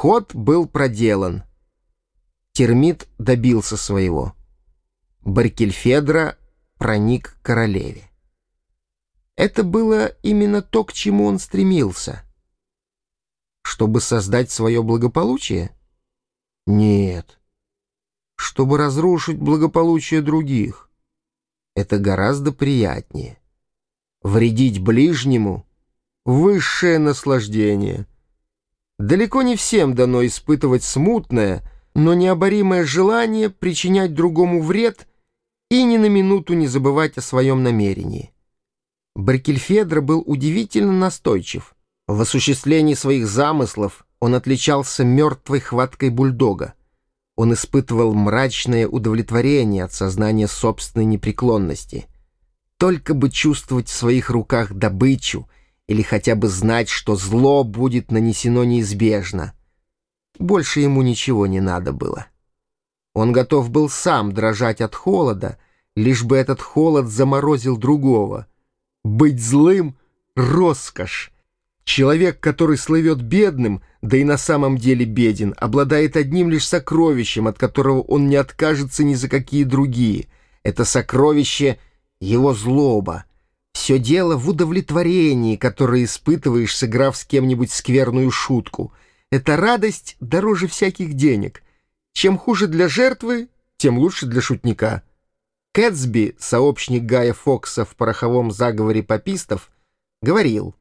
Ход был проделан. Термит добился своего. Баркельфедра проник к королеве. Это было именно то, к чему он стремился. Чтобы создать свое благополучие? Нет. Чтобы разрушить благополучие других. Это гораздо приятнее. Вредить ближнему — высшее наслаждение. Далеко не всем дано испытывать смутное, но необоримое желание причинять другому вред и ни на минуту не забывать о своем намерении. Баркельфедро был удивительно настойчив. В осуществлении своих замыслов он отличался мертвой хваткой бульдога. Он испытывал мрачное удовлетворение от сознания собственной непреклонности. Только бы чувствовать в своих руках добычу или хотя бы знать, что зло будет нанесено неизбежно. Больше ему ничего не надо было. Он готов был сам дрожать от холода, лишь бы этот холод заморозил другого. Быть злым — роскошь. Человек, который слывет бедным, да и на самом деле беден, обладает одним лишь сокровищем, от которого он не откажется ни за какие другие. Это сокровище — его злоба. Все дело в удовлетворении, которое испытываешь, сыграв с кем-нибудь скверную шутку. Эта радость дороже всяких денег. Чем хуже для жертвы, тем лучше для шутника. Кэтсби, сообщник Гая Фокса в пороховом заговоре попистов, говорил,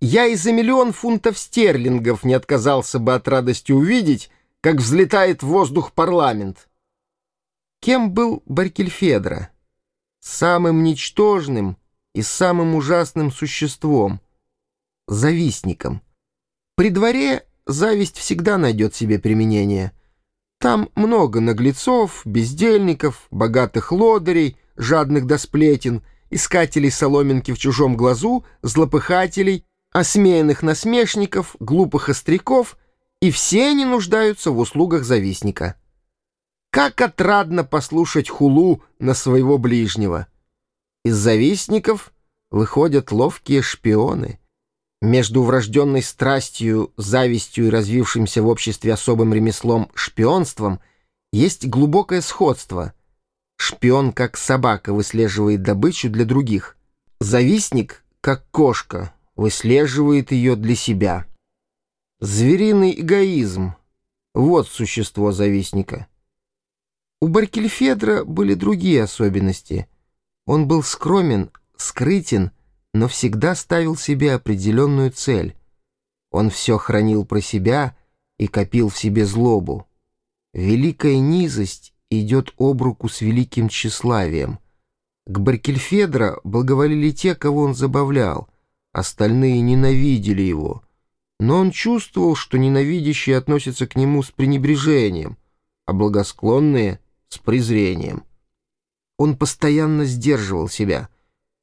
«Я и за миллион фунтов стерлингов не отказался бы от радости увидеть, как взлетает в воздух парламент». Кем был Баркельфедро? Самым ничтожным и самым ужасным существом — завистником. При дворе зависть всегда найдет себе применение — там много наглецов, бездельников, богатых лодырей, жадных до сплетен, искателей соломинки в чужом глазу, злопыхателей, осмеянных насмешников, глупых остряков, и все они нуждаются в услугах завистника. Как отрадно послушать хулу на своего ближнего! Из завистников выходят ловкие шпионы. Между врожденной страстью, завистью и развившимся в обществе особым ремеслом шпионством есть глубокое сходство. Шпион, как собака, выслеживает добычу для других. Завистник, как кошка, выслеживает ее для себя. Звериный эгоизм — вот существо завистника. У Баркельфедра были другие особенности. Он был скромен, скрытен — но всегда ставил себе определенную цель. Он все хранил про себя и копил в себе злобу. Великая низость идет об руку с великим тщеславием. К Баркельфедро благоволили те, кого он забавлял, остальные ненавидели его. Но он чувствовал, что ненавидящие относятся к нему с пренебрежением, а благосклонные — с презрением. Он постоянно сдерживал себя —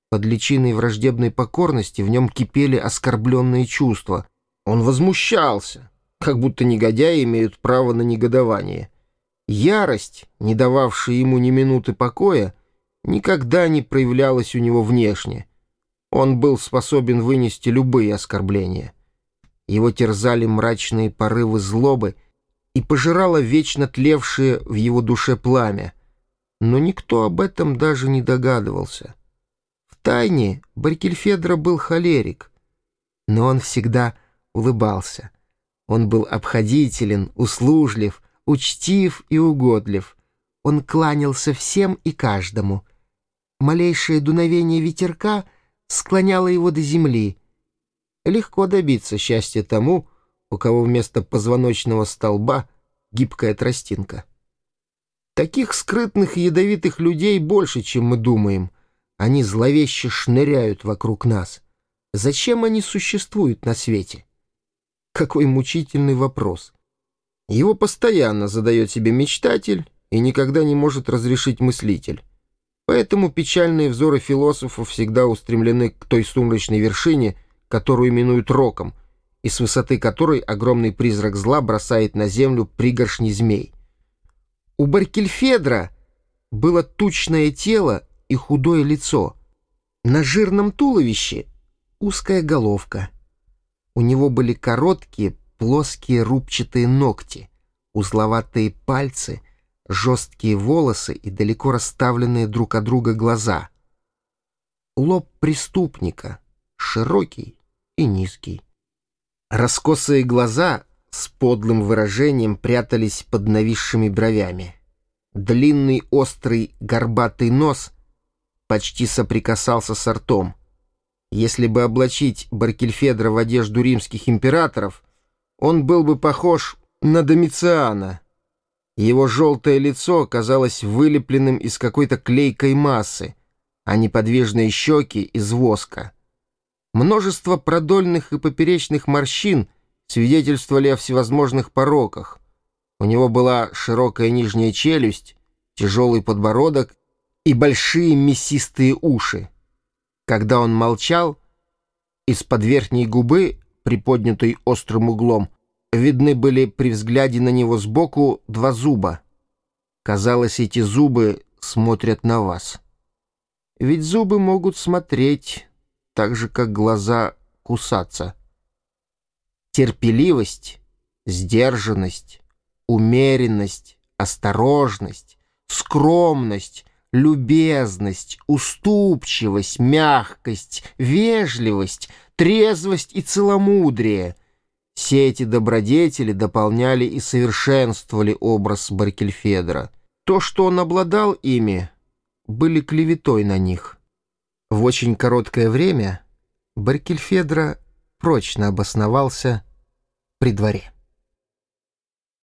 под личиной враждебной покорности в нем кипели оскорбленные чувства. Он возмущался, как будто негодяи имеют право на негодование. Ярость, не дававшая ему ни минуты покоя, никогда не проявлялась у него внешне. Он был способен вынести любые оскорбления. Его терзали мрачные порывы злобы и пожирало вечно тлевшее в его душе пламя. Но никто об этом даже не догадывался тайне Баркельфедро был холерик, но он всегда улыбался. Он был обходителен, услужлив, учтив и угодлив. Он кланялся всем и каждому. Малейшее дуновение ветерка склоняло его до земли. Легко добиться счастья тому, у кого вместо позвоночного столба гибкая тростинка. Таких скрытных и ядовитых людей больше, чем мы думаем — они зловеще шныряют вокруг нас. Зачем они существуют на свете? Какой мучительный вопрос. Его постоянно задает себе мечтатель и никогда не может разрешить мыслитель. Поэтому печальные взоры философов всегда устремлены к той сумрачной вершине, которую именуют роком, и с высоты которой огромный призрак зла бросает на землю пригоршни змей. У Баркельфедра было тучное тело и худое лицо. На жирном туловище узкая головка. У него были короткие, плоские рубчатые ногти, узловатые пальцы, жесткие волосы и далеко расставленные друг от друга глаза. Лоб преступника, широкий и низкий. Раскосые глаза с подлым выражением прятались под нависшими бровями. Длинный острый горбатый нос почти соприкасался с ртом. Если бы облачить Баркельфедра в одежду римских императоров, он был бы похож на Домициана. Его желтое лицо казалось вылепленным из какой-то клейкой массы, а неподвижные щеки — из воска. Множество продольных и поперечных морщин свидетельствовали о всевозможных пороках. У него была широкая нижняя челюсть, тяжелый подбородок и большие мясистые уши. Когда он молчал, из-под верхней губы, приподнятой острым углом, видны были при взгляде на него сбоку два зуба. Казалось, эти зубы смотрят на вас. Ведь зубы могут смотреть, так же, как глаза кусаться. Терпеливость, сдержанность, умеренность, осторожность, скромность, любезность, уступчивость, мягкость, вежливость, трезвость и целомудрие — все эти добродетели дополняли и совершенствовали образ Баркельфедра. То, что он обладал ими, были клеветой на них. В очень короткое время Баркельфедра прочно обосновался при дворе.